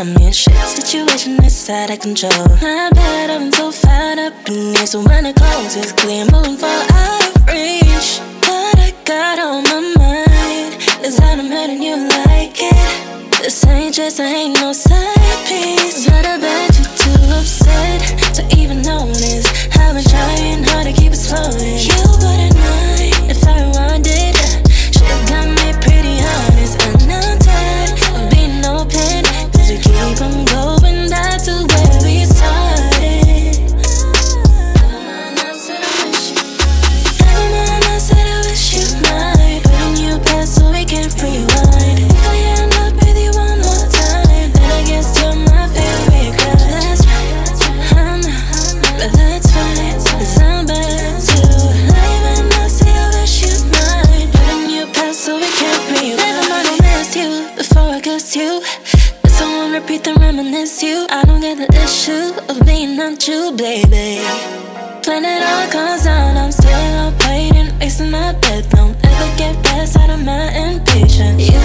I'm in shit situation that's out of control. My bad, I've been so fed up in here. So when it closes, clear, moving for out of. That I'm hurting you like it. This ain't just, I ain't no side piece. But I bet reminisce you. I don't get the issue of being untrue, baby. Plan it all comes down, I'm still up waiting Wasting my breath, don't ever get past out of my impatience. you